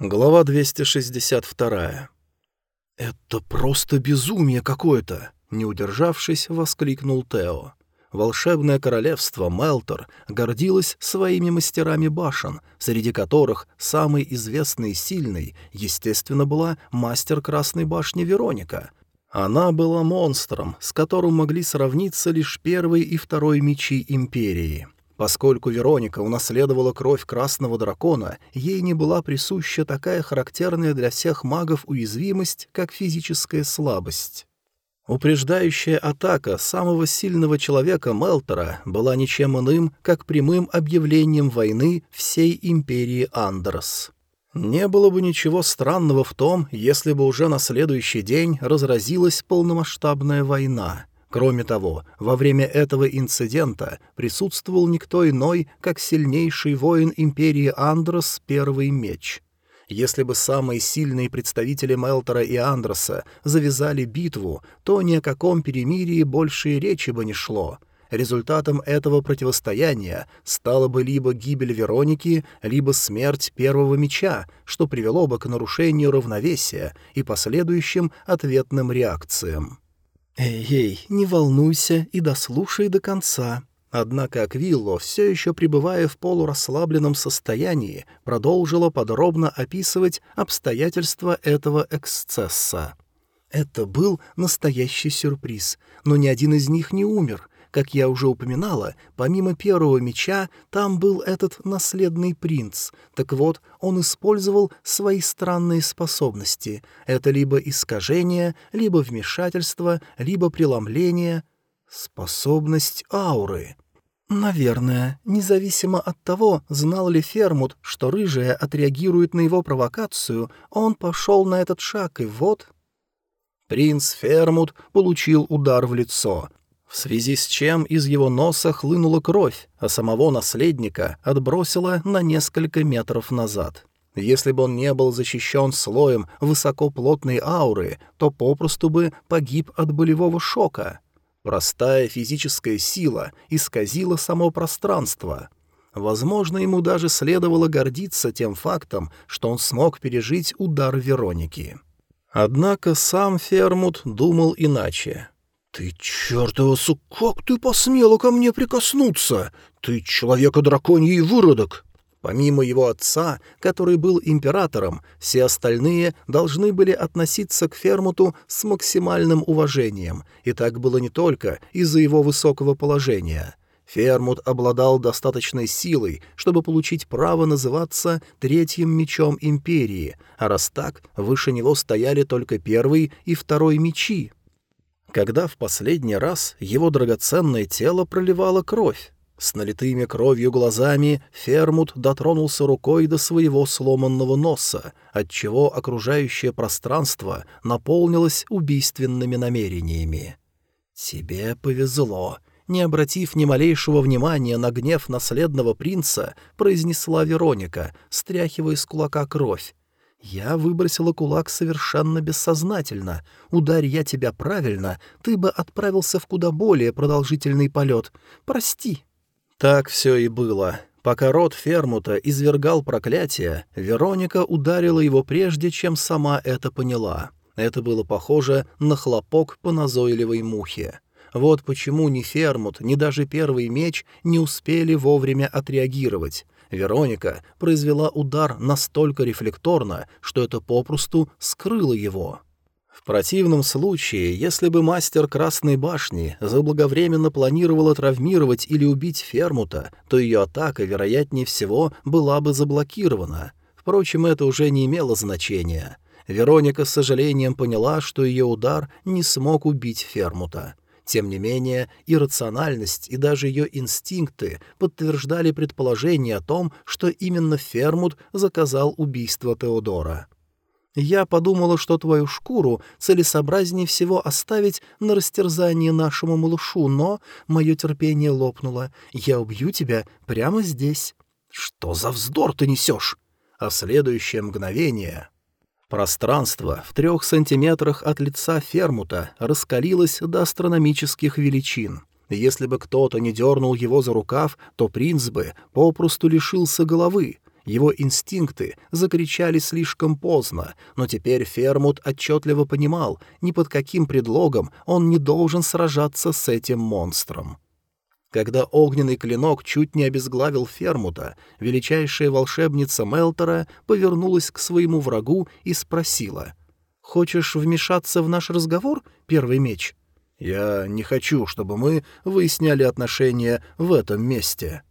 Глава 262. «Это просто безумие какое-то!» — не удержавшись, воскликнул Тео. Волшебное королевство Мелтор гордилось своими мастерами башен, среди которых самый известный и сильный, естественно, была мастер Красной башни Вероника. Она была монстром, с которым могли сравниться лишь первый и второй мечи Империи — Поскольку Вероника унаследовала кровь красного дракона, ей не была присуща такая характерная для всех магов уязвимость, как физическая слабость. Упреждающая атака самого сильного человека Мелтора была ничем иным, как прямым объявлением войны всей империи Андерс. Не было бы ничего странного в том, если бы уже на следующий день разразилась полномасштабная война — Кроме того, во время этого инцидента присутствовал никто иной, как сильнейший воин империи Андрос Первый Меч. Если бы самые сильные представители Мелтора и Андроса завязали битву, то ни о каком перемирии больше речи бы не шло. Результатом этого противостояния стала бы либо гибель Вероники, либо смерть Первого Меча, что привело бы к нарушению равновесия и последующим ответным реакциям. «Эй-эй, не волнуйся и дослушай до конца». Однако Аквилло, все еще пребывая в полурасслабленном состоянии, продолжила подробно описывать обстоятельства этого эксцесса. Это был настоящий сюрприз, но ни один из них не умер, как я уже упоминала, помимо первого меча, там был этот наследный принц. Так вот, он использовал свои странные способности. Это либо искажение, либо вмешательство, либо преломление. Способность ауры. Наверное, независимо от того, знал ли Фермут, что рыжая отреагирует на его провокацию, он пошел на этот шаг, и вот... Принц Фермут получил удар в лицо в связи с чем из его носа хлынула кровь, а самого наследника отбросило на несколько метров назад. Если бы он не был защищен слоем высокоплотной ауры, то попросту бы погиб от болевого шока. Простая физическая сила исказила само пространство. Возможно, ему даже следовало гордиться тем фактом, что он смог пережить удар Вероники. Однако сам Фермут думал иначе. «Ты чертова су... Как ты посмела ко мне прикоснуться? Ты человека-драконий выродок!» Помимо его отца, который был императором, все остальные должны были относиться к Фермуту с максимальным уважением, и так было не только из-за его высокого положения. Фермут обладал достаточной силой, чтобы получить право называться третьим мечом империи, а раз так, выше него стояли только первый и второй мечи когда в последний раз его драгоценное тело проливало кровь. С налитыми кровью глазами Фермут дотронулся рукой до своего сломанного носа, отчего окружающее пространство наполнилось убийственными намерениями. «Тебе повезло», не обратив ни малейшего внимания на гнев наследного принца, произнесла Вероника, стряхивая с кулака кровь, я выбросила кулак совершенно бессознательно. Ударь я тебя правильно, ты бы отправился в куда более продолжительный полет. Прости». Так все и было. Пока род Фермута извергал проклятие, Вероника ударила его прежде, чем сама это поняла. Это было похоже на хлопок по назойливой мухе. Вот почему ни Фермут, ни даже первый меч не успели вовремя отреагировать. Вероника произвела удар настолько рефлекторно, что это попросту скрыло его. В противном случае, если бы мастер Красной Башни заблаговременно планировала травмировать или убить Фермута, то ее атака, вероятнее всего, была бы заблокирована. Впрочем, это уже не имело значения. Вероника с сожалением поняла, что ее удар не смог убить Фермута. Тем не менее, иррациональность и даже ее инстинкты подтверждали предположение о том, что именно Фермут заказал убийство Теодора. «Я подумала, что твою шкуру целесообразнее всего оставить на растерзание нашему малышу, но мое терпение лопнуло. Я убью тебя прямо здесь». «Что за вздор ты несешь?» А следующее мгновение Пространство в трех сантиметрах от лица Фермута раскалилось до астрономических величин. Если бы кто-то не дернул его за рукав, то принц бы попросту лишился головы. Его инстинкты закричали слишком поздно, но теперь Фермут отчетливо понимал, ни под каким предлогом он не должен сражаться с этим монстром. Когда огненный клинок чуть не обезглавил Фермута, величайшая волшебница Мелтора повернулась к своему врагу и спросила. «Хочешь вмешаться в наш разговор, первый меч?» «Я не хочу, чтобы мы выясняли отношения в этом месте».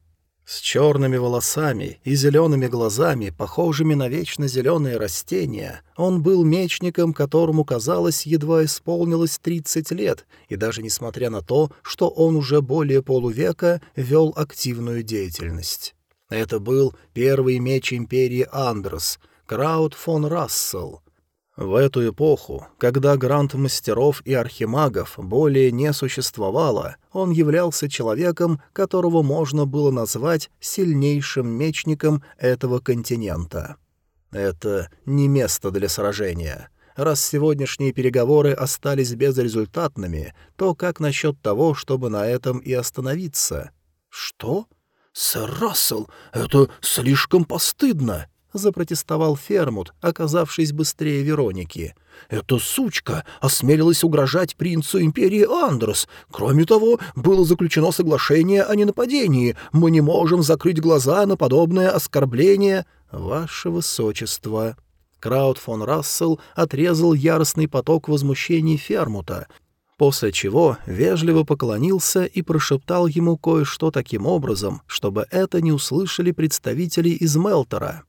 С черными волосами и зелеными глазами, похожими на вечно зеленые растения, он был мечником, которому, казалось, едва исполнилось 30 лет, и даже несмотря на то, что он уже более полувека вел активную деятельность. Это был первый меч империи Андрес, Краут фон Рассел — в эту эпоху, когда грант мастеров и архимагов более не существовало, он являлся человеком, которого можно было назвать сильнейшим мечником этого континента. Это не место для сражения. Раз сегодняшние переговоры остались безрезультатными, то как насчет того, чтобы на этом и остановиться? Что? Сэр Рассел, это слишком постыдно! — запротестовал Фермут, оказавшись быстрее Вероники. «Эта сучка осмелилась угрожать принцу империи Андрос. Кроме того, было заключено соглашение о ненападении. Мы не можем закрыть глаза на подобное оскорбление. Ваше Высочество». Крауд фон Рассел отрезал яростный поток возмущений Фермута, после чего вежливо поклонился и прошептал ему кое-что таким образом, чтобы это не услышали представители из Мелтора.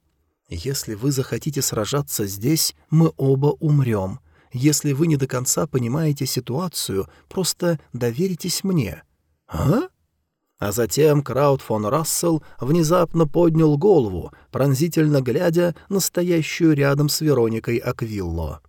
Если вы захотите сражаться здесь, мы оба умрем. Если вы не до конца понимаете ситуацию, просто доверитесь мне. А? А затем Крауд фон Рассел внезапно поднял голову, пронзительно глядя на стоящую рядом с Вероникой Аквилло.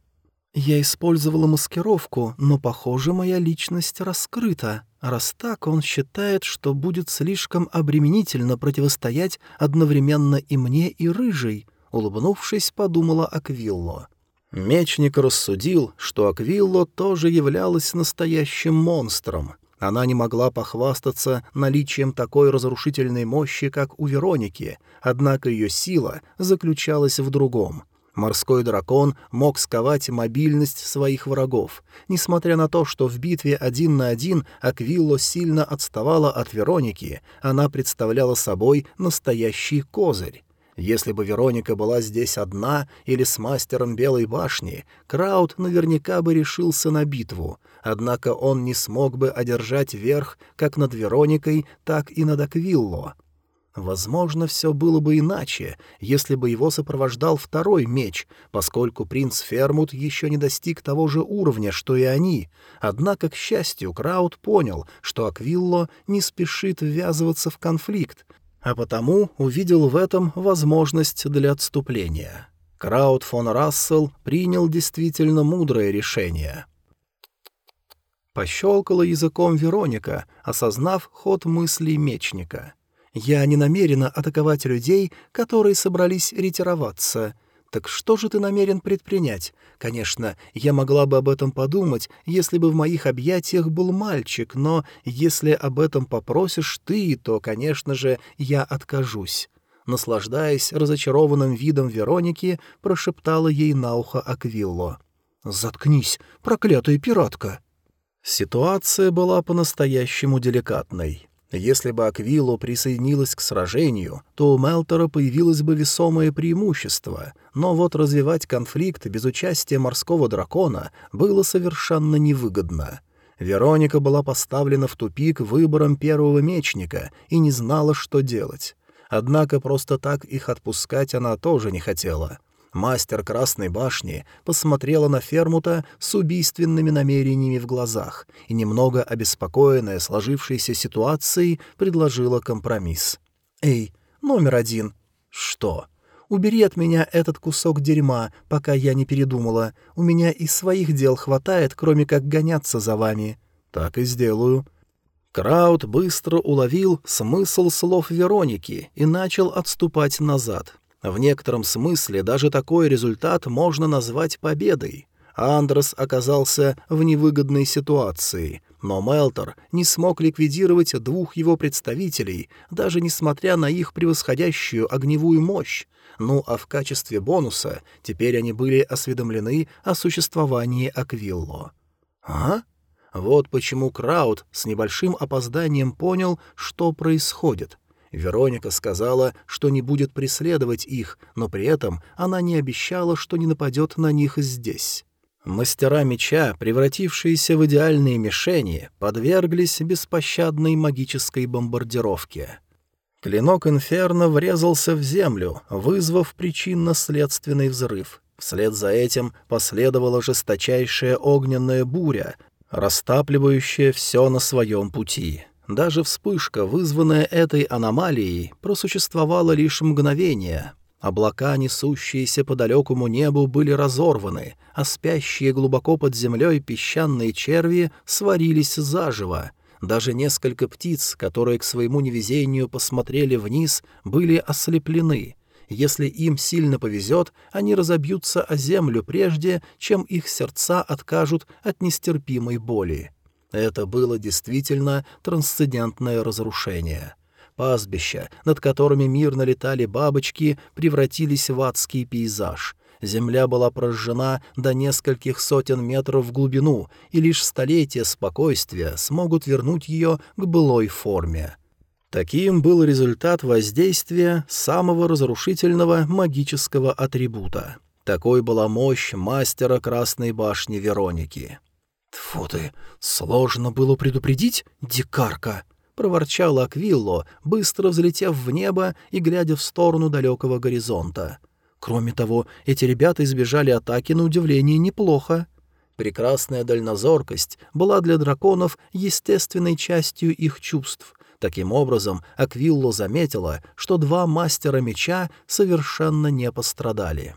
«Я использовала маскировку, но, похоже, моя личность раскрыта. Раз так, он считает, что будет слишком обременительно противостоять одновременно и мне, и рыжей», — улыбнувшись, подумала Аквилло. Мечник рассудил, что Аквилло тоже являлась настоящим монстром. Она не могла похвастаться наличием такой разрушительной мощи, как у Вероники, однако ее сила заключалась в другом — Морской дракон мог сковать мобильность своих врагов. Несмотря на то, что в битве один на один Аквилло сильно отставала от Вероники, она представляла собой настоящий козырь. Если бы Вероника была здесь одна или с мастером Белой башни, Крауд наверняка бы решился на битву, однако он не смог бы одержать верх как над Вероникой, так и над Аквилло. Возможно, все было бы иначе, если бы его сопровождал второй меч, поскольку принц Фермут еще не достиг того же уровня, что и они. Однако, к счастью, Крауд понял, что Аквилло не спешит ввязываться в конфликт, а потому увидел в этом возможность для отступления. Крауд фон Рассел принял действительно мудрое решение. Пощелкала языком Вероника, осознав ход мыслей мечника — я не намерена атаковать людей, которые собрались ретироваться. Так что же ты намерен предпринять? Конечно, я могла бы об этом подумать, если бы в моих объятиях был мальчик, но если об этом попросишь ты, то, конечно же, я откажусь». Наслаждаясь разочарованным видом Вероники, прошептала ей на ухо Аквилло. «Заткнись, проклятая пиратка!» Ситуация была по-настоящему деликатной. Если бы Аквило присоединилась к сражению, то у Мелтора появилось бы весомое преимущество, но вот развивать конфликт без участия морского дракона было совершенно невыгодно. Вероника была поставлена в тупик выбором первого мечника и не знала, что делать. Однако просто так их отпускать она тоже не хотела — Мастер Красной башни посмотрела на Фермута с убийственными намерениями в глазах и, немного обеспокоенная сложившейся ситуацией, предложила компромисс. «Эй, номер один». «Что?» «Убери от меня этот кусок дерьма, пока я не передумала. У меня и своих дел хватает, кроме как гоняться за вами». «Так и сделаю». Крауд быстро уловил смысл слов Вероники и начал отступать назад. В некотором смысле даже такой результат можно назвать победой. Андрес оказался в невыгодной ситуации. Но Мелтор не смог ликвидировать двух его представителей, даже несмотря на их превосходящую огневую мощь. Ну а в качестве бонуса теперь они были осведомлены о существовании Аквилло. «А?» Вот почему Крауд с небольшим опозданием понял, что происходит. Вероника сказала, что не будет преследовать их, но при этом она не обещала, что не нападет на них здесь. Мастера меча, превратившиеся в идеальные мишени, подверглись беспощадной магической бомбардировке. Клинок Инферно врезался в землю, вызвав причинно-следственный взрыв. Вслед за этим последовала жесточайшая огненная буря, растапливающая все на своем пути. Даже вспышка, вызванная этой аномалией, просуществовала лишь мгновение. Облака, несущиеся по далекому небу, были разорваны, а спящие глубоко под землей песчаные черви сварились заживо. Даже несколько птиц, которые к своему невезению посмотрели вниз, были ослеплены. Если им сильно повезет, они разобьются о землю прежде, чем их сердца откажут от нестерпимой боли. Это было действительно трансцендентное разрушение. Пастбища, над которыми мирно летали бабочки, превратились в адский пейзаж. Земля была прожжена до нескольких сотен метров в глубину, и лишь столетия спокойствия смогут вернуть ее к былой форме. Таким был результат воздействия самого разрушительного магического атрибута. Такой была мощь мастера Красной башни Вероники. «Тьфу ты! Сложно было предупредить, дикарка!» — проворчал Аквилло, быстро взлетев в небо и глядя в сторону далекого горизонта. «Кроме того, эти ребята избежали атаки на удивление неплохо». Прекрасная дальнозоркость была для драконов естественной частью их чувств — Таким образом, Аквилло заметила, что два мастера меча совершенно не пострадали.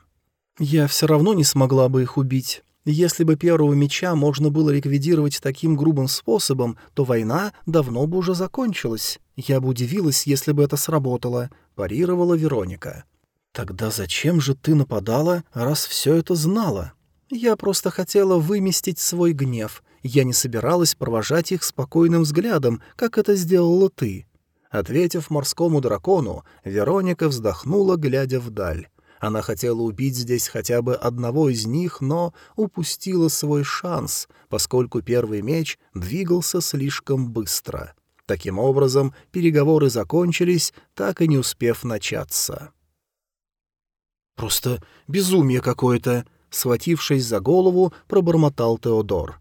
«Я все равно не смогла бы их убить. Если бы первого меча можно было ликвидировать таким грубым способом, то война давно бы уже закончилась. Я бы удивилась, если бы это сработало», — парировала Вероника. «Тогда зачем же ты нападала, раз все это знала?» «Я просто хотела выместить свой гнев. Я не собиралась провожать их спокойным взглядом, как это сделала ты». Ответив морскому дракону, Вероника вздохнула, глядя вдаль. Она хотела убить здесь хотя бы одного из них, но упустила свой шанс, поскольку первый меч двигался слишком быстро. Таким образом, переговоры закончились, так и не успев начаться. «Просто безумие какое-то!» — схватившись за голову, пробормотал Теодор.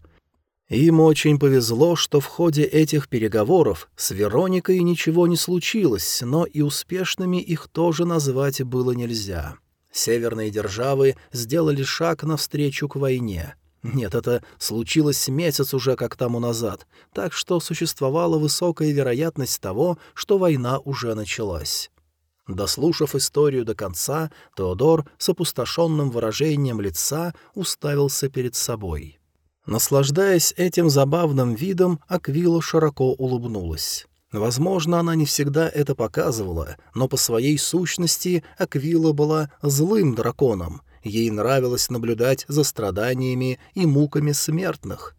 Им очень повезло, что в ходе этих переговоров с Вероникой ничего не случилось, но и успешными их тоже назвать было нельзя. Северные державы сделали шаг навстречу к войне. Нет, это случилось месяц уже как тому назад, так что существовала высокая вероятность того, что война уже началась. Дослушав историю до конца, Теодор с опустошенным выражением лица уставился перед собой — Наслаждаясь этим забавным видом, Аквила широко улыбнулась. Возможно, она не всегда это показывала, но по своей сущности Аквила была злым драконом. Ей нравилось наблюдать за страданиями и муками смертных.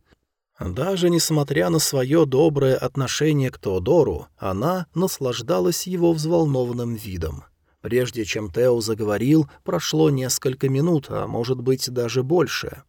Даже несмотря на свое доброе отношение к Теодору, она наслаждалась его взволнованным видом. Прежде чем Тео заговорил, прошло несколько минут, а может быть даже больше.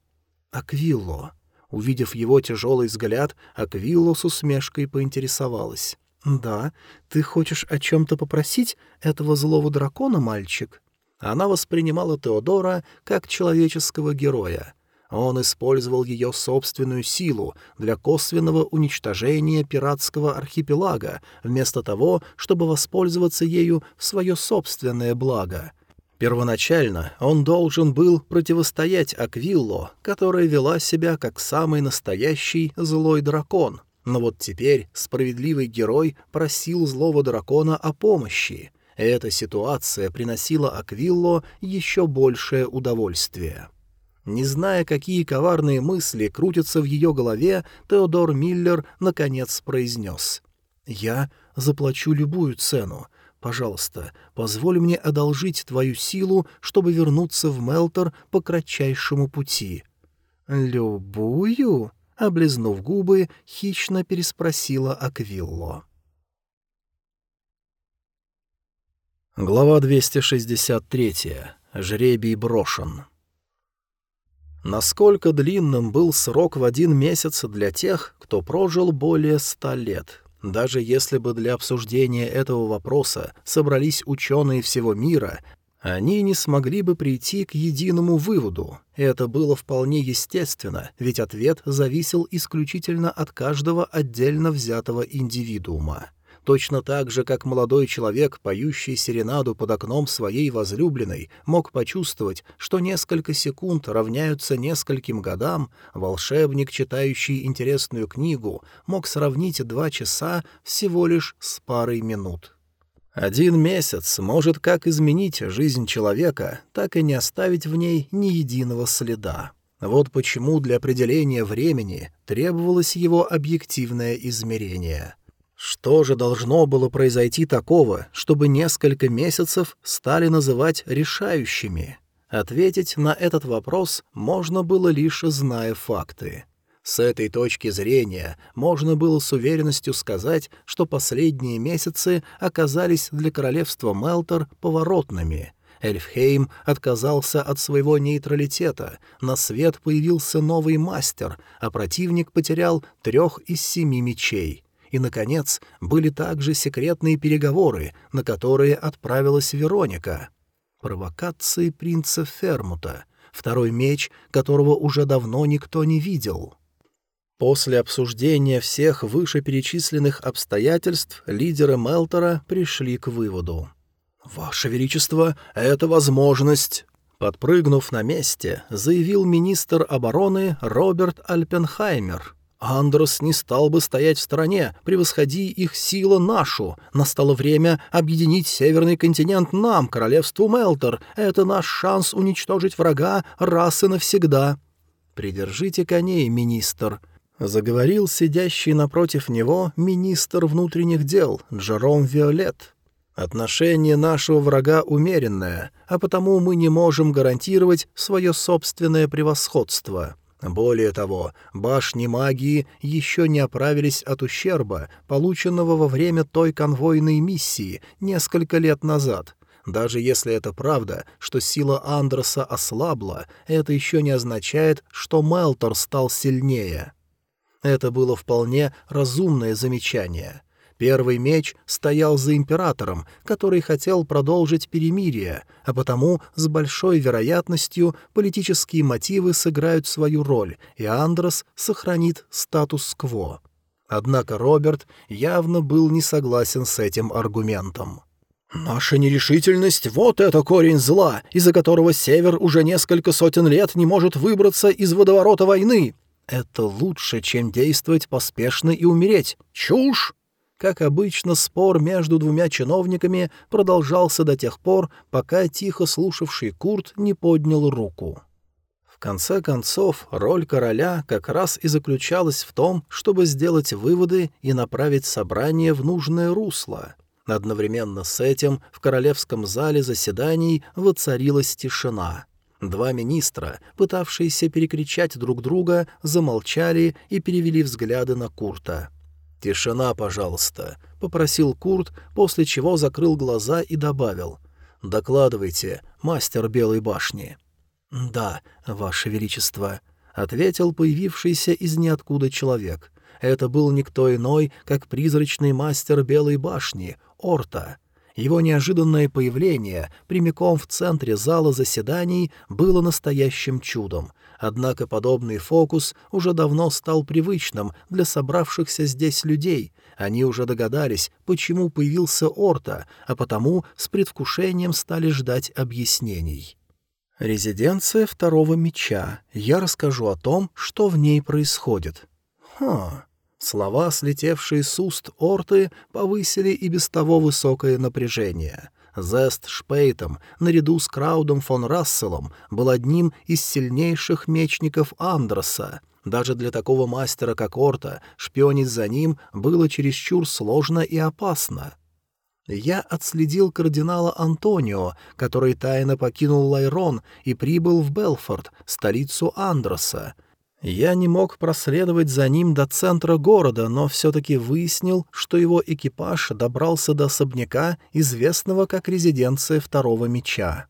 «Аквилло», Увидев его тяжелый взгляд, Аквилло с усмешкой поинтересовалась. «Да, ты хочешь о чем-то попросить этого злого дракона, мальчик?» Она воспринимала Теодора как человеческого героя. Он использовал ее собственную силу для косвенного уничтожения пиратского архипелага, вместо того, чтобы воспользоваться ею в свое собственное благо — Первоначально он должен был противостоять Аквилло, которая вела себя как самый настоящий злой дракон. Но вот теперь справедливый герой просил злого дракона о помощи. Эта ситуация приносила Аквилло еще большее удовольствие. Не зная, какие коварные мысли крутятся в ее голове, Теодор Миллер наконец произнес. «Я заплачу любую цену, Пожалуйста, позволь мне одолжить твою силу, чтобы вернуться в Мелтор по кратчайшему пути». «Любую?» Облизнув губы, хищно переспросила Аквилло. Глава 263. Жребий брошен. Насколько длинным был срок в один месяц для тех, кто прожил более ста лет? Даже если бы для обсуждения этого вопроса собрались ученые всего мира, они не смогли бы прийти к единому выводу. Это было вполне естественно, ведь ответ зависел исключительно от каждого отдельно взятого индивидуума. Точно так же, как молодой человек, поющий серенаду под окном своей возлюбленной, мог почувствовать, что несколько секунд равняются нескольким годам, волшебник, читающий интересную книгу, мог сравнить два часа всего лишь с парой минут. Один месяц может как изменить жизнь человека, так и не оставить в ней ни единого следа. Вот почему для определения времени требовалось его объективное измерение — что же должно было произойти такого, чтобы несколько месяцев стали называть решающими? Ответить на этот вопрос можно было лишь зная факты. С этой точки зрения можно было с уверенностью сказать, что последние месяцы оказались для королевства Мелтор поворотными. Эльфхейм отказался от своего нейтралитета, на свет появился новый мастер, а противник потерял трех из семи мечей. И, наконец, были также секретные переговоры, на которые отправилась Вероника. Провокации принца Фермута, второй меч, которого уже давно никто не видел. После обсуждения всех вышеперечисленных обстоятельств лидеры Мелтора пришли к выводу. «Ваше Величество, это возможность...» Подпрыгнув на месте, заявил министр обороны Роберт Альпенхаймер — Андрос не стал бы стоять в стороне, превосходи их сила нашу. Настало время объединить северный континент нам, королевству Мелтор. Это наш шанс уничтожить врага раз и навсегда. Придержите коней, министр. Заговорил сидящий напротив него министр внутренних дел Джером Виолет. Отношение нашего врага умеренное, а потому мы не можем гарантировать свое собственное превосходство. Более того, башни магии еще не оправились от ущерба, полученного во время той конвойной миссии несколько лет назад. Даже если это правда, что сила Андроса ослабла, это еще не означает, что Мелтор стал сильнее. Это было вполне разумное замечание. Первый меч стоял за императором, который хотел продолжить перемирие, а потому с большой вероятностью политические мотивы сыграют свою роль, и Андрос сохранит статус-кво. Однако Роберт явно был не согласен с этим аргументом. «Наша нерешительность — вот это корень зла, из-за которого Север уже несколько сотен лет не может выбраться из водоворота войны. Это лучше, чем действовать поспешно и умереть. Чушь!» Как обычно, спор между двумя чиновниками продолжался до тех пор, пока тихо слушавший Курт не поднял руку. В конце концов, роль короля как раз и заключалась в том, чтобы сделать выводы и направить собрание в нужное русло. Одновременно с этим в королевском зале заседаний воцарилась тишина. Два министра, пытавшиеся перекричать друг друга, замолчали и перевели взгляды на Курта. «Тишина, пожалуйста», — попросил Курт, после чего закрыл глаза и добавил. «Докладывайте, мастер Белой башни». «Да, ваше величество», — ответил появившийся из ниоткуда человек. Это был никто иной, как призрачный мастер Белой башни, Орта. Его неожиданное появление прямиком в центре зала заседаний было настоящим чудом — Однако подобный фокус уже давно стал привычным для собравшихся здесь людей. Они уже догадались, почему появился Орта, а потому с предвкушением стали ждать объяснений. «Резиденция второго меча. Я расскажу о том, что в ней происходит». «Хм...» Слова, слетевшие с уст Орты, повысили и без того высокое напряжение. Зест Шпейтом, наряду с Краудом фон Расселом, был одним из сильнейших мечников Андроса. Даже для такого мастера, как Орта, шпионить за ним было чересчур сложно и опасно. Я отследил кардинала Антонио, который тайно покинул Лайрон и прибыл в Белфорд, столицу Андроса. Я не мог проследовать за ним до центра города, но все-таки выяснил, что его экипаж добрался до особняка, известного как резиденция Второго Меча.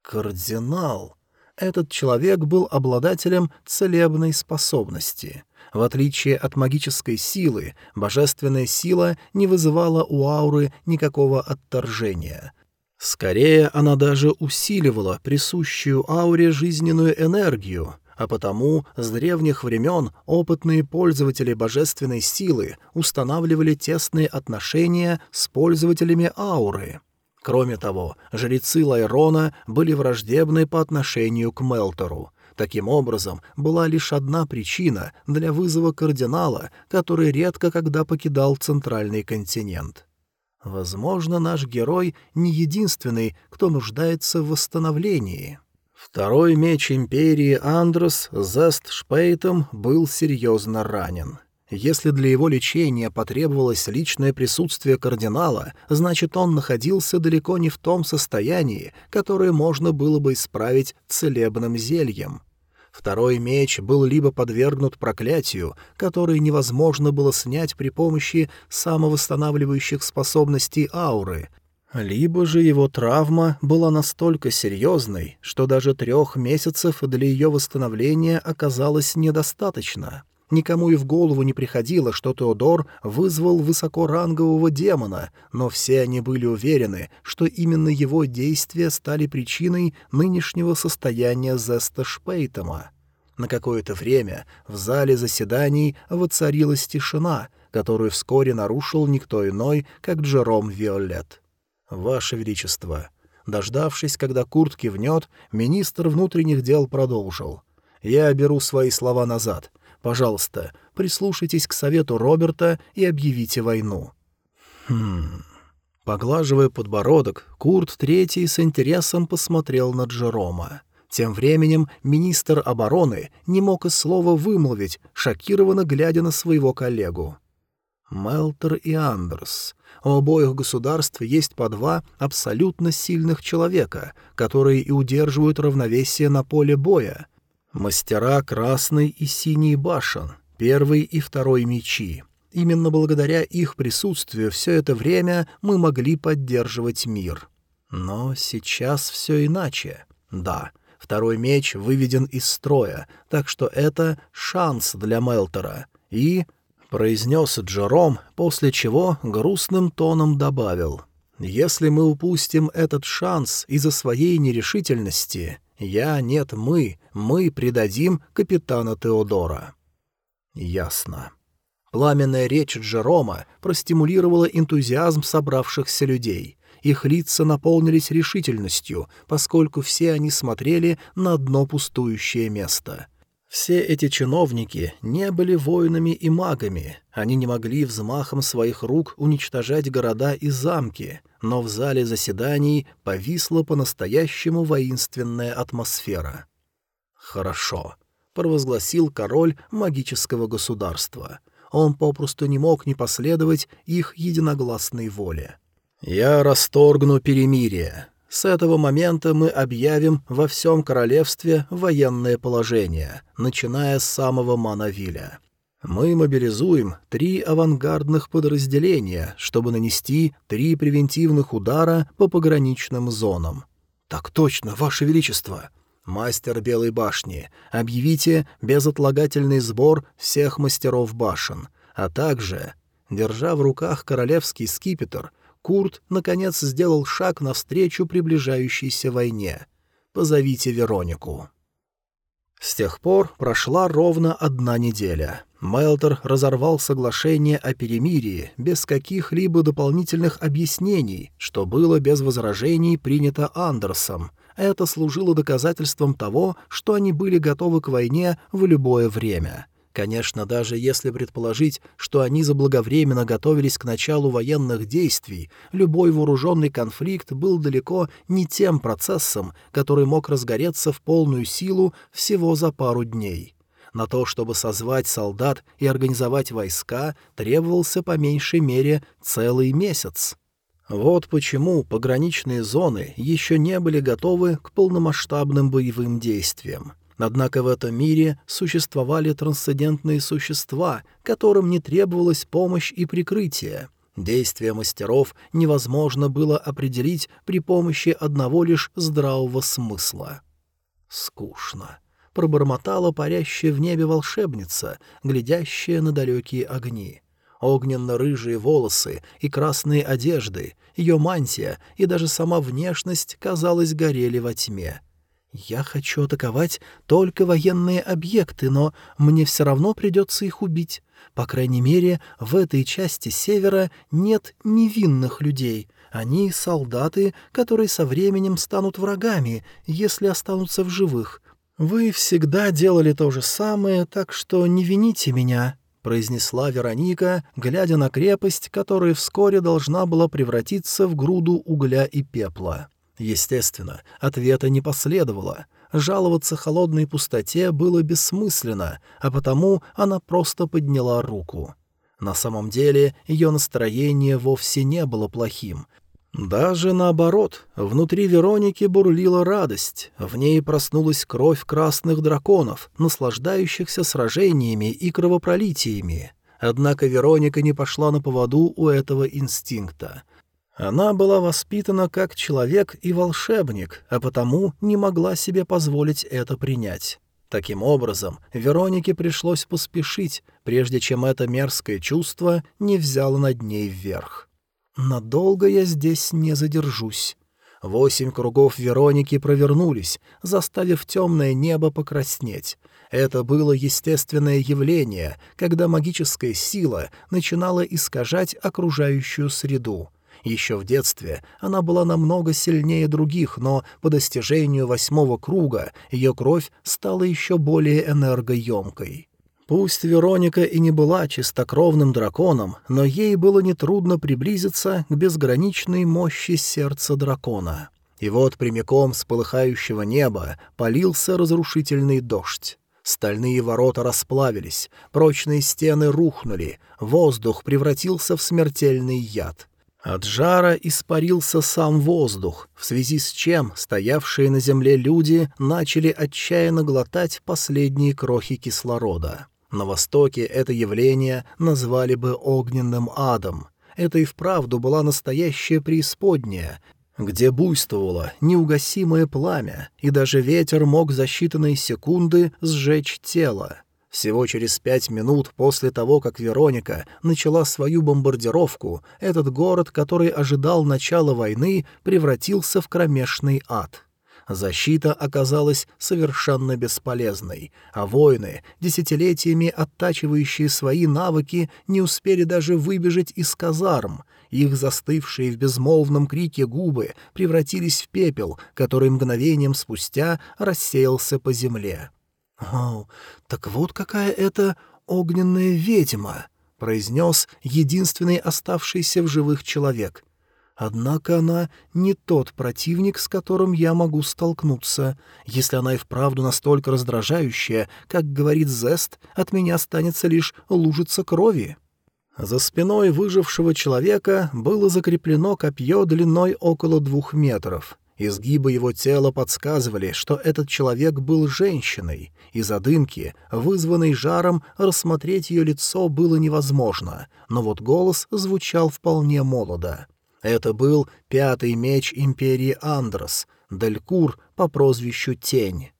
Кардинал. Этот человек был обладателем целебной способности. В отличие от магической силы, божественная сила не вызывала у ауры никакого отторжения. Скорее, она даже усиливала присущую ауре жизненную энергию — а потому с древних времен опытные пользователи божественной силы устанавливали тесные отношения с пользователями ауры. Кроме того, жрецы Лайрона были враждебны по отношению к Мелтору. Таким образом, была лишь одна причина для вызова кардинала, который редко когда покидал центральный континент. Возможно, наш герой не единственный, кто нуждается в восстановлении. Второй меч Империи Андрос Зест Шпейтом был серьезно ранен. Если для его лечения потребовалось личное присутствие кардинала, значит, он находился далеко не в том состоянии, которое можно было бы исправить целебным зельем. Второй меч был либо подвергнут проклятию, которое невозможно было снять при помощи самовосстанавливающих способностей ауры, либо же его травма была настолько серьезной, что даже трех месяцев для ее восстановления оказалось недостаточно. Никому и в голову не приходило, что Теодор вызвал высокорангового демона, но все они были уверены, что именно его действия стали причиной нынешнего состояния Зеста Шпейтема. На какое-то время в зале заседаний воцарилась тишина, которую вскоре нарушил никто иной, как Джером Виолет. «Ваше Величество». Дождавшись, когда Курт кивнет, министр внутренних дел продолжил. «Я беру свои слова назад. Пожалуйста, прислушайтесь к совету Роберта и объявите войну». «Хм...» Поглаживая подбородок, Курт Третий с интересом посмотрел на Джерома. Тем временем министр обороны не мог и слова вымолвить, шокированно глядя на своего коллегу. Мелтер и Андерс. У обоих государств есть по два абсолютно сильных человека, которые и удерживают равновесие на поле боя. Мастера красной и синей башен, первый и второй мечи. Именно благодаря их присутствию все это время мы могли поддерживать мир. Но сейчас все иначе. Да, второй меч выведен из строя, так что это шанс для Мелтера. И — произнес Джером, после чего грустным тоном добавил. «Если мы упустим этот шанс из-за своей нерешительности, я, нет, мы, мы предадим капитана Теодора». «Ясно». Пламенная речь Джерома простимулировала энтузиазм собравшихся людей. Их лица наполнились решительностью, поскольку все они смотрели на одно пустующее место — все эти чиновники не были воинами и магами, они не могли взмахом своих рук уничтожать города и замки, но в зале заседаний повисла по-настоящему воинственная атмосфера. «Хорошо», — провозгласил король магического государства. Он попросту не мог не последовать их единогласной воле. «Я расторгну перемирие. С этого момента мы объявим во всем королевстве военное положение, начиная с самого Манавиля. Мы мобилизуем три авангардных подразделения, чтобы нанести три превентивных удара по пограничным зонам. Так точно, Ваше Величество. Мастер Белой башни, объявите безотлагательный сбор всех мастеров башен, а также, держа в руках королевский скипетр, Курт, наконец, сделал шаг навстречу приближающейся войне. «Позовите Веронику». С тех пор прошла ровно одна неделя. Мелтер разорвал соглашение о перемирии без каких-либо дополнительных объяснений, что было без возражений принято Андерсом. Это служило доказательством того, что они были готовы к войне в любое время. Конечно, даже если предположить, что они заблаговременно готовились к началу военных действий, любой вооруженный конфликт был далеко не тем процессом, который мог разгореться в полную силу всего за пару дней. На то, чтобы созвать солдат и организовать войска, требовался по меньшей мере целый месяц. Вот почему пограничные зоны еще не были готовы к полномасштабным боевым действиям. Однако в этом мире существовали трансцендентные существа, которым не требовалась помощь и прикрытие. Действия мастеров невозможно было определить при помощи одного лишь здравого смысла. Скучно. Пробормотала парящая в небе волшебница, глядящая на далекие огни. Огненно-рыжие волосы и красные одежды, ее мантия и даже сама внешность, казалось, горели во тьме. «Я хочу атаковать только военные объекты, но мне все равно придется их убить. По крайней мере, в этой части севера нет невинных людей. Они — солдаты, которые со временем станут врагами, если останутся в живых. Вы всегда делали то же самое, так что не вините меня», — произнесла Вероника, глядя на крепость, которая вскоре должна была превратиться в груду угля и пепла. Естественно, ответа не последовало. Жаловаться холодной пустоте было бессмысленно, а потому она просто подняла руку. На самом деле ее настроение вовсе не было плохим. Даже наоборот, внутри Вероники бурлила радость, в ней проснулась кровь красных драконов, наслаждающихся сражениями и кровопролитиями. Однако Вероника не пошла на поводу у этого инстинкта — она была воспитана как человек и волшебник, а потому не могла себе позволить это принять. Таким образом, Веронике пришлось поспешить, прежде чем это мерзкое чувство не взяло над ней вверх. «Надолго я здесь не задержусь». Восемь кругов Вероники провернулись, заставив темное небо покраснеть. Это было естественное явление, когда магическая сила начинала искажать окружающую среду — еще в детстве она была намного сильнее других, но по достижению восьмого круга ее кровь стала еще более энергоемкой. Пусть Вероника и не была чистокровным драконом, но ей было нетрудно приблизиться к безграничной мощи сердца дракона. И вот прямиком с полыхающего неба полился разрушительный дождь. Стальные ворота расплавились, прочные стены рухнули, воздух превратился в смертельный яд. От жара испарился сам воздух, в связи с чем стоявшие на земле люди начали отчаянно глотать последние крохи кислорода. На Востоке это явление назвали бы огненным адом. Это и вправду была настоящая преисподняя, где буйствовало неугасимое пламя, и даже ветер мог за считанные секунды сжечь тело. Всего через пять минут после того, как Вероника начала свою бомбардировку, этот город, который ожидал начала войны, превратился в кромешный ад. Защита оказалась совершенно бесполезной, а воины, десятилетиями оттачивающие свои навыки, не успели даже выбежать из казарм. Их застывшие в безмолвном крике губы превратились в пепел, который мгновением спустя рассеялся по земле. «О, так вот какая это огненная ведьма», — произнес единственный оставшийся в живых человек. «Однако она не тот противник, с которым я могу столкнуться. Если она и вправду настолько раздражающая, как говорит Зест, от меня останется лишь лужица крови». За спиной выжившего человека было закреплено копье длиной около двух метров. Изгибы его тела подсказывали, что этот человек был женщиной. Из-за дымки, вызванной жаром, рассмотреть ее лицо было невозможно, но вот голос звучал вполне молодо. Это был пятый меч империи Андрос, Делькур по прозвищу Тень.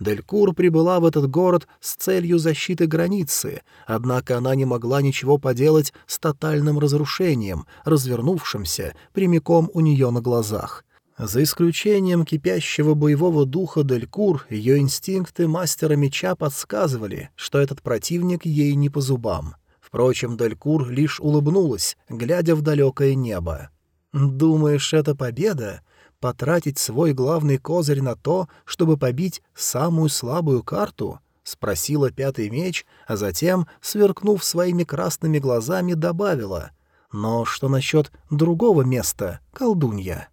Делькур прибыла в этот город с целью защиты границы, однако она не могла ничего поделать с тотальным разрушением, развернувшимся прямиком у нее на глазах. За исключением кипящего боевого духа Делькур, ее инстинкты мастера меча подсказывали, что этот противник ей не по зубам. Впрочем, Делькур лишь улыбнулась, глядя в далекое небо. «Думаешь, это победа? Потратить свой главный козырь на то, чтобы побить самую слабую карту?» — спросила пятый меч, а затем, сверкнув своими красными глазами, добавила. «Но что насчет другого места, колдунья?»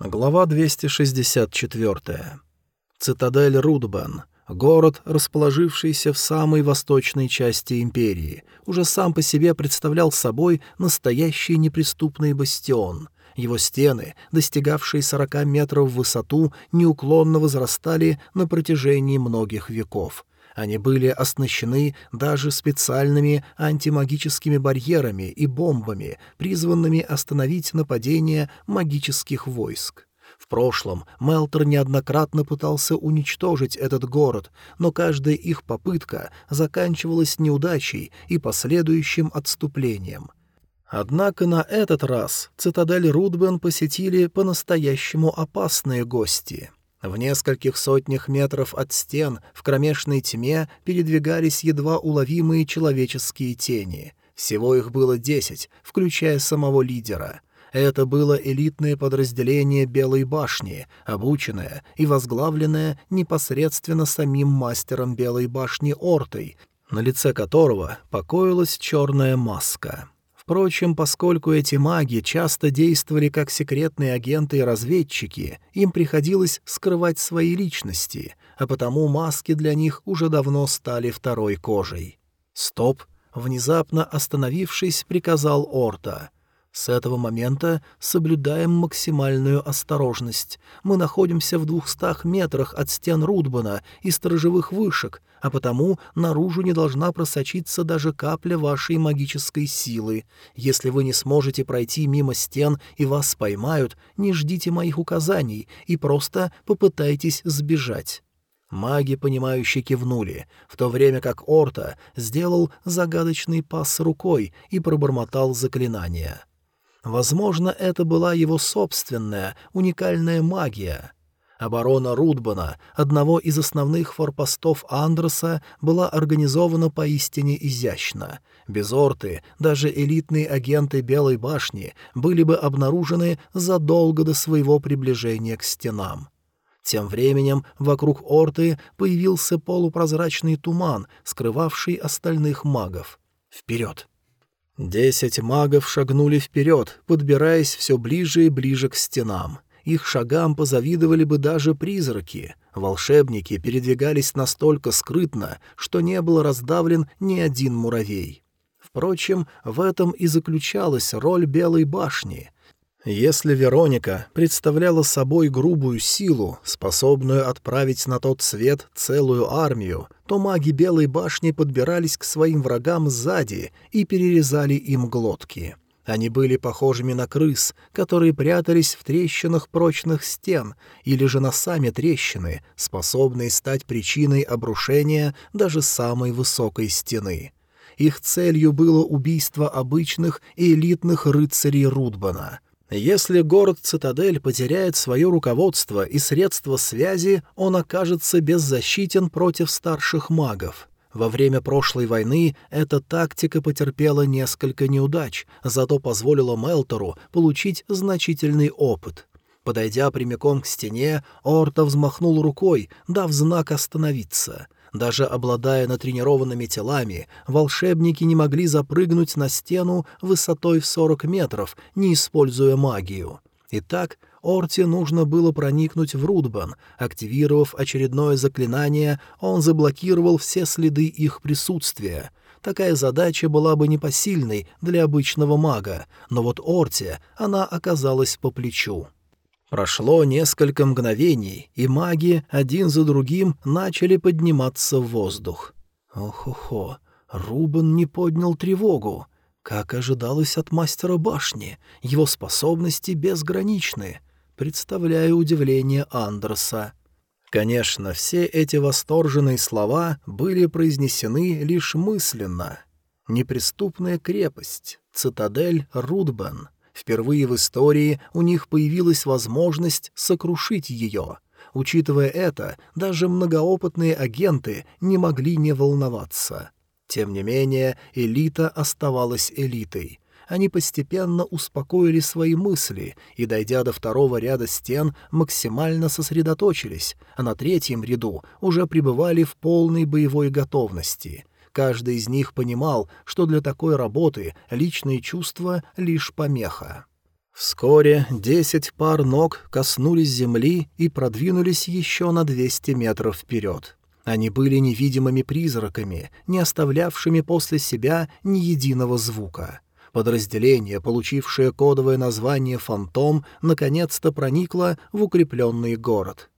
Глава 264. Цитадель Рудбан. Город, расположившийся в самой восточной части империи, уже сам по себе представлял собой настоящий неприступный бастион. Его стены, достигавшие 40 метров в высоту, неуклонно возрастали на протяжении многих веков. Они были оснащены даже специальными антимагическими барьерами и бомбами, призванными остановить нападение магических войск. В прошлом Мелтер неоднократно пытался уничтожить этот город, но каждая их попытка заканчивалась неудачей и последующим отступлением — Однако на этот раз цитадель Рудбен посетили по-настоящему опасные гости. В нескольких сотнях метров от стен в кромешной тьме передвигались едва уловимые человеческие тени. Всего их было десять, включая самого лидера. Это было элитное подразделение Белой башни, обученное и возглавленное непосредственно самим мастером Белой башни Ортой, на лице которого покоилась черная маска. Впрочем, поскольку эти маги часто действовали как секретные агенты и разведчики, им приходилось скрывать свои личности, а потому маски для них уже давно стали второй кожей. «Стоп!» — внезапно остановившись, приказал Орта. С этого момента соблюдаем максимальную осторожность. Мы находимся в двухстах метрах от стен Рудбана и сторожевых вышек, а потому наружу не должна просочиться даже капля вашей магической силы. Если вы не сможете пройти мимо стен и вас поймают, не ждите моих указаний и просто попытайтесь сбежать». Маги, понимающие, кивнули, в то время как Орта сделал загадочный пас рукой и пробормотал заклинание. Возможно, это была его собственная, уникальная магия. Оборона Рудбана, одного из основных форпостов Андерса, была организована поистине изящно. Без Орты даже элитные агенты Белой башни были бы обнаружены задолго до своего приближения к стенам. Тем временем вокруг Орты появился полупрозрачный туман, скрывавший остальных магов. «Вперед!» Десять магов шагнули вперед, подбираясь все ближе и ближе к стенам. Их шагам позавидовали бы даже призраки. Волшебники передвигались настолько скрытно, что не был раздавлен ни один муравей. Впрочем, в этом и заключалась роль Белой башни. Если Вероника представляла собой грубую силу, способную отправить на тот свет целую армию, то маги Белой башни подбирались к своим врагам сзади и перерезали им глотки. Они были похожими на крыс, которые прятались в трещинах прочных стен, или же на сами трещины, способные стать причиной обрушения даже самой высокой стены. Их целью было убийство обычных и элитных рыцарей Рудбана — если город-цитадель потеряет свое руководство и средства связи, он окажется беззащитен против старших магов. Во время прошлой войны эта тактика потерпела несколько неудач, зато позволила Мелтору получить значительный опыт. Подойдя прямиком к стене, Орта взмахнул рукой, дав знак остановиться. Даже обладая натренированными телами, волшебники не могли запрыгнуть на стену высотой в 40 метров, не используя магию. Итак, Орте нужно было проникнуть в Рудбан. Активировав очередное заклинание, он заблокировал все следы их присутствия. Такая задача была бы непосильной для обычного мага, но вот Орте она оказалась по плечу. Прошло несколько мгновений, и маги один за другим начали подниматься в воздух. Ох-охо, Рубен не поднял тревогу. Как ожидалось от мастера башни, его способности безграничны. Представляю удивление Андерса. Конечно, все эти восторженные слова были произнесены лишь мысленно. Неприступная крепость, цитадель Рудбен — Впервые в истории у них появилась возможность сокрушить ее. Учитывая это, даже многоопытные агенты не могли не волноваться. Тем не менее, элита оставалась элитой. Они постепенно успокоили свои мысли и, дойдя до второго ряда стен, максимально сосредоточились, а на третьем ряду уже пребывали в полной боевой готовности — Каждый из них понимал, что для такой работы личные чувства — лишь помеха. Вскоре десять пар ног коснулись земли и продвинулись еще на двести метров вперед. Они были невидимыми призраками, не оставлявшими после себя ни единого звука. Подразделение, получившее кодовое название «Фантом», наконец-то проникло в укрепленный город.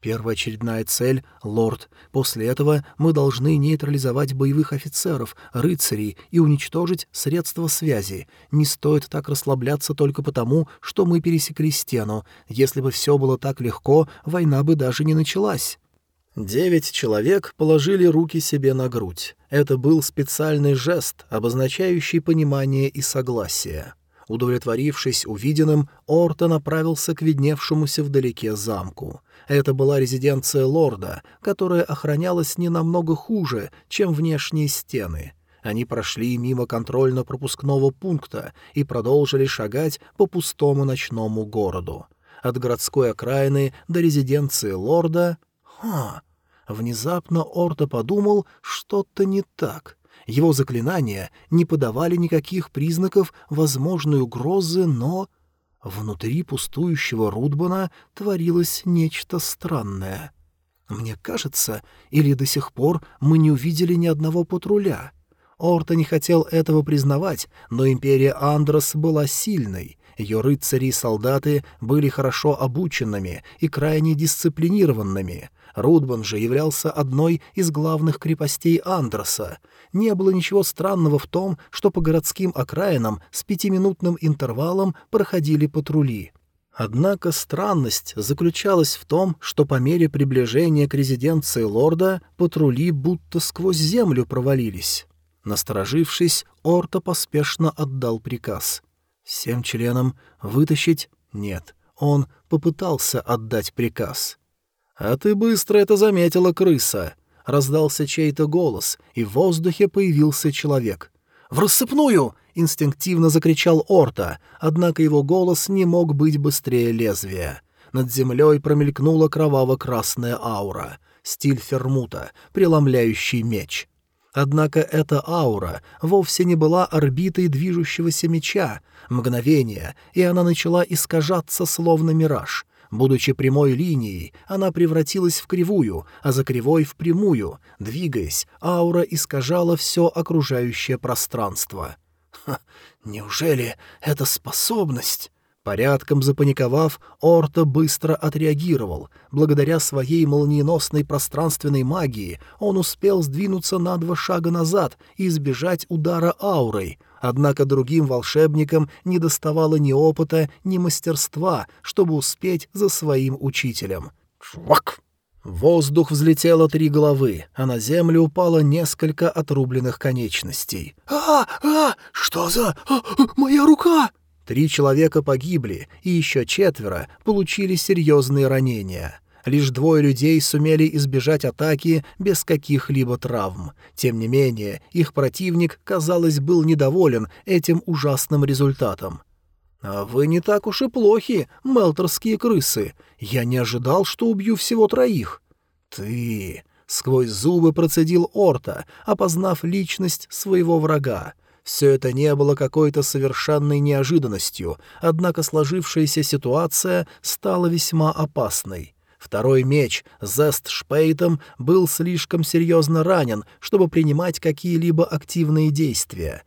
Первоочередная цель — лорд. После этого мы должны нейтрализовать боевых офицеров, рыцарей и уничтожить средства связи. Не стоит так расслабляться только потому, что мы пересекли стену. Если бы все было так легко, война бы даже не началась. Девять человек положили руки себе на грудь. Это был специальный жест, обозначающий понимание и согласие. Удовлетворившись увиденным, Орта направился к видневшемуся вдалеке замку. Это была резиденция лорда, которая охранялась не намного хуже, чем внешние стены. Они прошли мимо контрольно-пропускного пункта и продолжили шагать по пустому ночному городу. От городской окраины до резиденции лорда... Ха! Внезапно Орта подумал, что-то не так. Его заклинания не подавали никаких признаков возможной угрозы, но... Внутри пустующего Рудбана творилось нечто странное. Мне кажется, или до сих пор мы не увидели ни одного патруля. Орта не хотел этого признавать, но империя Андрос была сильной. Ее рыцари и солдаты были хорошо обученными и крайне дисциплинированными. Рудбан же являлся одной из главных крепостей Андроса. Не было ничего странного в том, что по городским окраинам с пятиминутным интервалом проходили патрули. Однако странность заключалась в том, что по мере приближения к резиденции лорда патрули будто сквозь землю провалились. Насторожившись, Орта поспешно отдал приказ. Всем членам вытащить? Нет. Он попытался отдать приказ. «А ты быстро это заметила, крыса!» Раздался чей-то голос, и в воздухе появился человек. «В рассыпную!» — инстинктивно закричал Орта, однако его голос не мог быть быстрее лезвия. Над землей промелькнула кроваво-красная аура, стиль фермута, преломляющий меч. Однако эта аура вовсе не была орбитой движущегося меча. Мгновение, и она начала искажаться, словно мираж — Будучи прямой линией, она превратилась в кривую, а за кривой — в прямую. Двигаясь, аура искажала все окружающее пространство. Ха, неужели это способность? Порядком запаниковав, Орта быстро отреагировал. Благодаря своей молниеносной пространственной магии он успел сдвинуться на два шага назад и избежать удара аурой. Однако другим волшебникам не доставало ни опыта, ни мастерства, чтобы успеть за своим учителем. Швак! В воздух взлетело три головы, а на землю упало несколько отрубленных конечностей. «А, а, что за... А, моя рука!» Три человека погибли, и еще четверо получили серьезные ранения. Лишь двое людей сумели избежать атаки без каких-либо травм. Тем не менее, их противник, казалось, был недоволен этим ужасным результатом. «А вы не так уж и плохи, мелторские крысы. Я не ожидал, что убью всего троих». «Ты...» — сквозь зубы процедил Орта, опознав личность своего врага. Все это не было какой-то совершенной неожиданностью, однако сложившаяся ситуация стала весьма опасной. Второй меч, Зест Шпейтом, был слишком серьезно ранен, чтобы принимать какие-либо активные действия.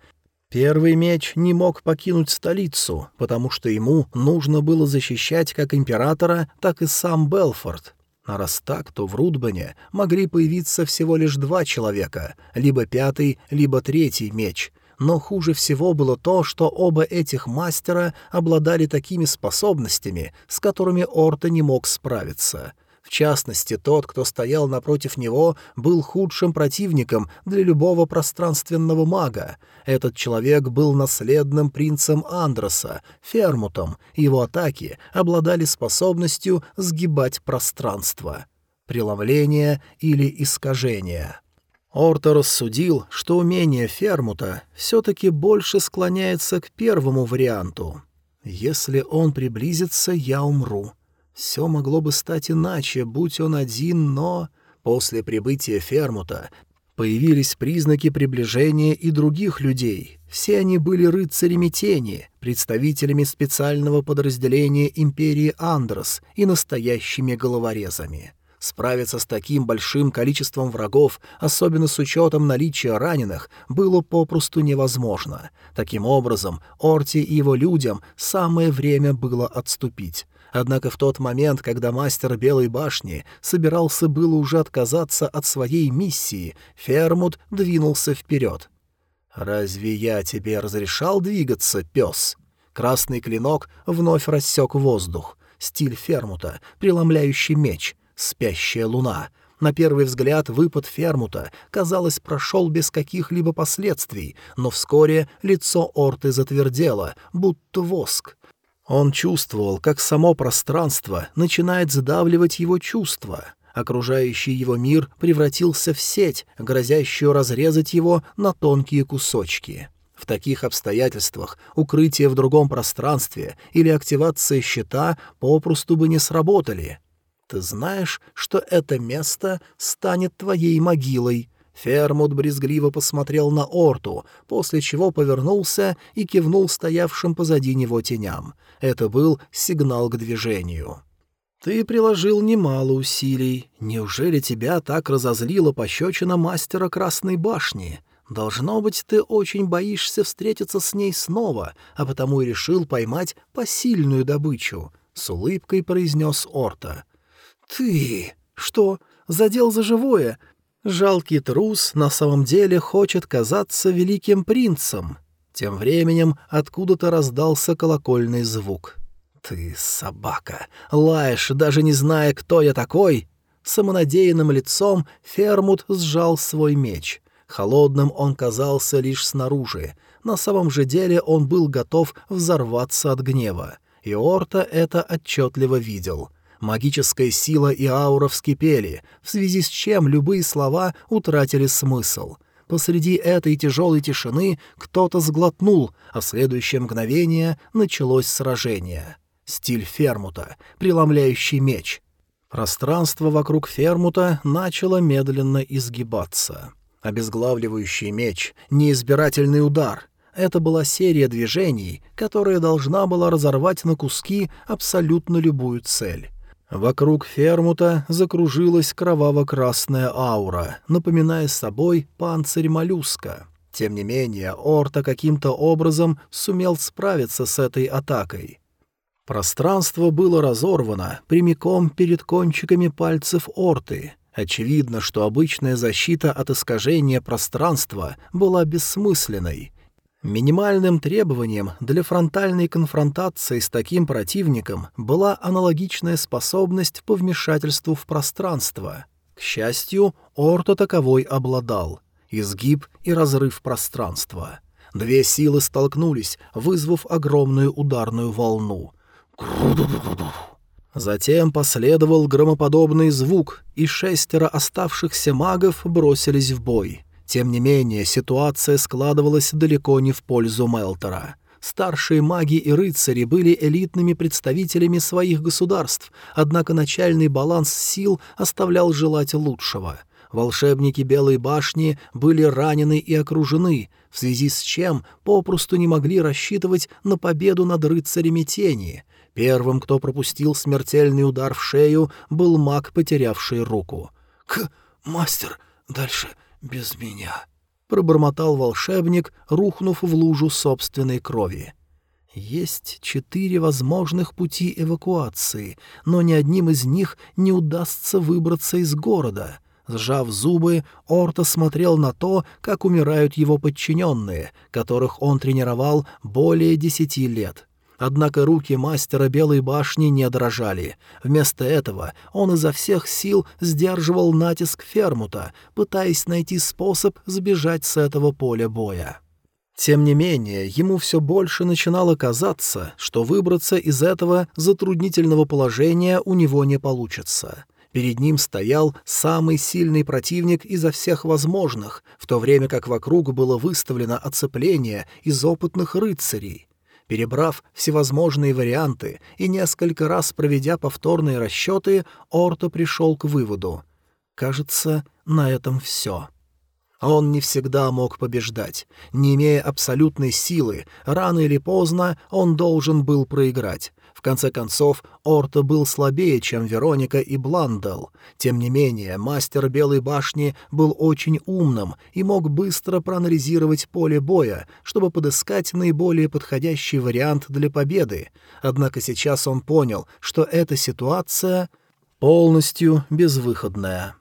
Первый меч не мог покинуть столицу, потому что ему нужно было защищать как императора, так и сам Белфорд. А раз так, то в Рудбане могли появиться всего лишь два человека, либо пятый, либо третий меч, но хуже всего было то, что оба этих мастера обладали такими способностями, с которыми Орта не мог справиться. В частности, тот, кто стоял напротив него, был худшим противником для любого пространственного мага. Этот человек был наследным принцем Андроса, Фермутом, его атаки обладали способностью сгибать пространство. Преломление или искажение. Орто рассудил, что умение Фермута все-таки больше склоняется к первому варианту. «Если он приблизится, я умру». Все могло бы стать иначе, будь он один, но... После прибытия Фермута появились признаки приближения и других людей. Все они были рыцарями тени, представителями специального подразделения империи Андрос и настоящими головорезами. Справиться с таким большим количеством врагов, особенно с учетом наличия раненых, было попросту невозможно. Таким образом, Орти и его людям самое время было отступить. Однако в тот момент, когда мастер Белой башни собирался было уже отказаться от своей миссии, Фермут двинулся вперед. «Разве я тебе разрешал двигаться, пес?» Красный клинок вновь рассек воздух. Стиль Фермута, преломляющий меч — Спящая луна. На первый взгляд выпад Фермута, казалось, прошел без каких-либо последствий, но вскоре лицо Орты затвердело, будто воск. Он чувствовал, как само пространство начинает задавливать его чувства. Окружающий его мир превратился в сеть, грозящую разрезать его на тонкие кусочки. В таких обстоятельствах укрытие в другом пространстве или активация щита попросту бы не сработали. Ты знаешь, что это место станет твоей могилой». Фермут брезгливо посмотрел на Орту, после чего повернулся и кивнул стоявшим позади него теням. Это был сигнал к движению. «Ты приложил немало усилий. Неужели тебя так разозлила пощечина мастера Красной башни? Должно быть, ты очень боишься встретиться с ней снова, а потому и решил поймать посильную добычу», — с улыбкой произнес Орта. «Ты... что, задел за живое? Жалкий трус на самом деле хочет казаться великим принцем». Тем временем откуда-то раздался колокольный звук. «Ты собака! Лаешь, даже не зная, кто я такой!» Самонадеянным лицом Фермут сжал свой меч. Холодным он казался лишь снаружи. На самом же деле он был готов взорваться от гнева. И Орта это отчетливо видел. Магическая сила и аура вскипели, в связи с чем любые слова утратили смысл. Посреди этой тяжелой тишины кто-то сглотнул, а в следующее мгновение началось сражение. Стиль Фермута, преломляющий меч. Пространство вокруг Фермута начало медленно изгибаться. Обезглавливающий меч, неизбирательный удар — это была серия движений, которая должна была разорвать на куски абсолютно любую цель. Вокруг Фермута закружилась кроваво-красная аура, напоминая собой панцирь моллюска. Тем не менее, Орта каким-то образом сумел справиться с этой атакой. Пространство было разорвано прямиком перед кончиками пальцев Орты. Очевидно, что обычная защита от искажения пространства была бессмысленной — Минимальным требованием для фронтальной конфронтации с таким противником была аналогичная способность по вмешательству в пространство. К счастью, Орто таковой обладал. Изгиб и разрыв пространства. Две силы столкнулись, вызвав огромную ударную волну. Затем последовал громоподобный звук, и шестеро оставшихся магов бросились в бой. Тем не менее, ситуация складывалась далеко не в пользу Мелтора. Старшие маги и рыцари были элитными представителями своих государств, однако начальный баланс сил оставлял желать лучшего. Волшебники Белой башни были ранены и окружены, в связи с чем попросту не могли рассчитывать на победу над рыцарями тени. Первым, кто пропустил смертельный удар в шею, был маг, потерявший руку. «К... мастер, дальше без меня», — пробормотал волшебник, рухнув в лужу собственной крови. Есть четыре возможных пути эвакуации, но ни одним из них не удастся выбраться из города. Сжав зубы, Орта смотрел на то, как умирают его подчиненные, которых он тренировал более десяти лет. Однако руки мастера Белой башни не дрожали. Вместо этого он изо всех сил сдерживал натиск Фермута, пытаясь найти способ сбежать с этого поля боя. Тем не менее, ему все больше начинало казаться, что выбраться из этого затруднительного положения у него не получится. Перед ним стоял самый сильный противник изо всех возможных, в то время как вокруг было выставлено оцепление из опытных рыцарей. Перебрав всевозможные варианты и несколько раз проведя повторные расчеты, Орто пришел к выводу. Кажется, на этом все. Он не всегда мог побеждать. Не имея абсолютной силы, рано или поздно он должен был проиграть. В конце концов, Орто был слабее, чем Вероника и Бландел. Тем не менее, мастер Белой башни был очень умным и мог быстро проанализировать поле боя, чтобы подыскать наиболее подходящий вариант для победы. Однако сейчас он понял, что эта ситуация полностью безвыходная.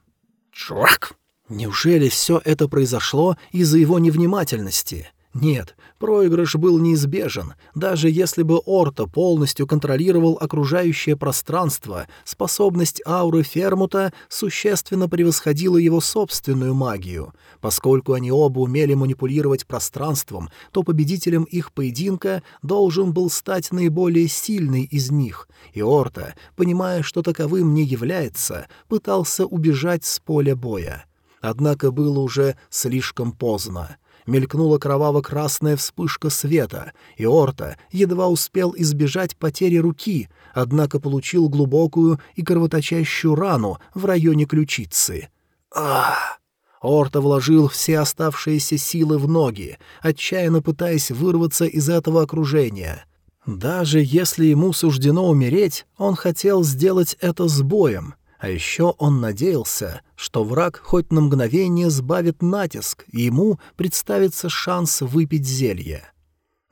«Чувак!» Неужели все это произошло из-за его невнимательности? Нет, проигрыш был неизбежен. Даже если бы Орто полностью контролировал окружающее пространство, способность ауры Фермута существенно превосходила его собственную магию. Поскольку они оба умели манипулировать пространством, то победителем их поединка должен был стать наиболее сильный из них. И Орто, понимая, что таковым не является, пытался убежать с поля боя. Однако было уже слишком поздно мелькнула кроваво-красная вспышка света, и Орта едва успел избежать потери руки, однако получил глубокую и кровоточащую рану в районе ключицы. Ах! Орта вложил все оставшиеся силы в ноги, отчаянно пытаясь вырваться из этого окружения. Даже если ему суждено умереть, он хотел сделать это с боем — а еще он надеялся, что враг хоть на мгновение сбавит натиск, и ему представится шанс выпить зелье.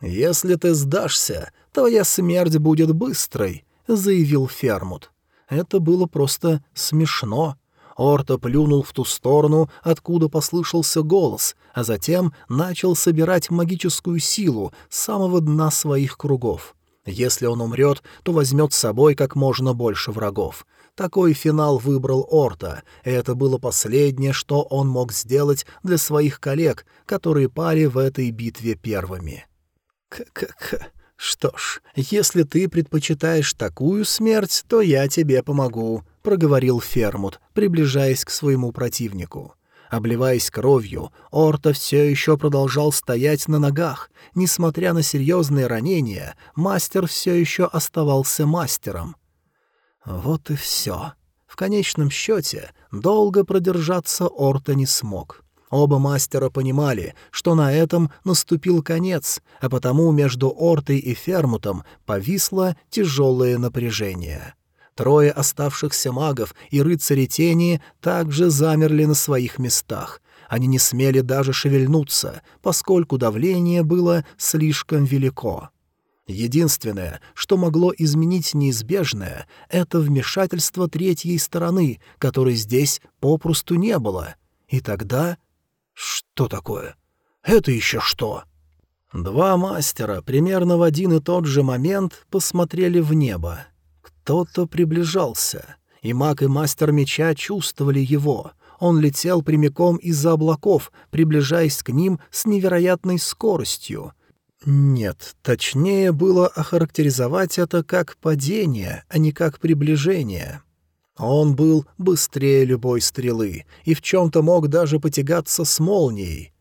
«Если ты сдашься, твоя смерть будет быстрой», — заявил Фермут. Это было просто смешно. Орто плюнул в ту сторону, откуда послышался голос, а затем начал собирать магическую силу с самого дна своих кругов. Если он умрет, то возьмет с собой как можно больше врагов. Такой финал выбрал Орта, и это было последнее, что он мог сделать для своих коллег, которые пали в этой битве первыми. «К-к-к... Что ж, если ты предпочитаешь такую смерть, то я тебе помогу», — проговорил Фермут, приближаясь к своему противнику. Обливаясь кровью, Орта все еще продолжал стоять на ногах. Несмотря на серьезные ранения, мастер все еще оставался мастером. Вот и все. В конечном счете, долго продержаться Орта не смог. Оба мастера понимали, что на этом наступил конец, а потому между Ортой и Фермутом повисло тяжелое напряжение. Трое оставшихся магов и рыцари тени также замерли на своих местах. Они не смели даже шевельнуться, поскольку давление было слишком велико. Единственное, что могло изменить неизбежное, это вмешательство третьей стороны, которой здесь попросту не было. И тогда... Что такое? Это еще что? Два мастера примерно в один и тот же момент посмотрели в небо. Кто-то приближался, и маг и мастер меча чувствовали его. Он летел прямиком из-за облаков, приближаясь к ним с невероятной скоростью — нет, точнее было охарактеризовать это как падение, а не как приближение. Он был быстрее любой стрелы и в чем-то мог даже потягаться с молнией.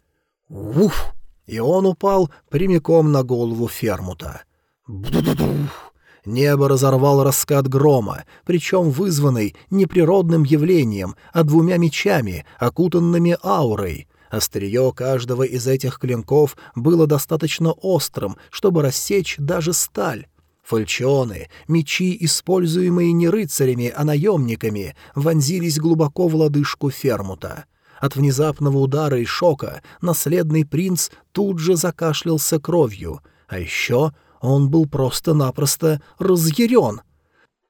Уф! И он упал прямиком на голову Фермута. Бу-ду-ду-дух! Небо разорвал раскат грома, причем вызванный не природным явлением, а двумя мечами, окутанными аурой — Острие каждого из этих клинков было достаточно острым, чтобы рассечь даже сталь. Фальчионы, мечи, используемые не рыцарями, а наемниками, вонзились глубоко в лодыжку Фермута. От внезапного удара и шока наследный принц тут же закашлялся кровью, а еще он был просто-напросто разъярен.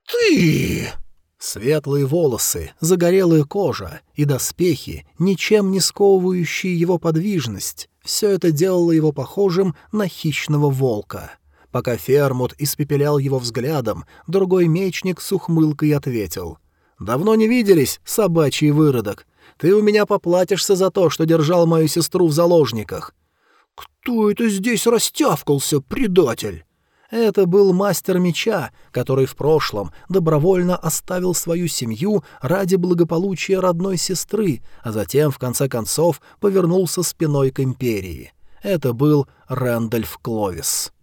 «Ты!» Светлые волосы, загорелая кожа и доспехи, ничем не сковывающие его подвижность, все это делало его похожим на хищного волка. Пока Фермут испепелял его взглядом, другой мечник с ухмылкой ответил. «Давно не виделись, собачий выродок. Ты у меня поплатишься за то, что держал мою сестру в заложниках». «Кто это здесь растявкался, предатель?» Это был мастер меча, который в прошлом добровольно оставил свою семью ради благополучия родной сестры, а затем, в конце концов, повернулся спиной к империи. Это был Рэндальф Кловис.